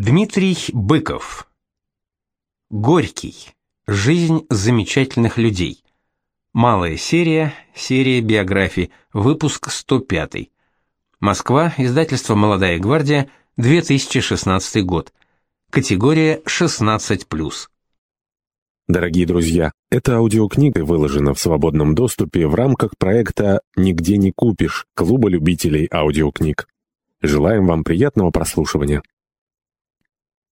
Дмитрий Быков. Горький. Жизнь замечательных людей. Малая серия, серия биографий, выпуск 105. Москва, издательство «Молодая гвардия», 2016 год. Категория 16+. Дорогие друзья, эта аудиокнига выложена в свободном доступе в рамках проекта «Нигде не купишь» Клуба любителей аудиокниг. Желаем вам приятного прослушивания.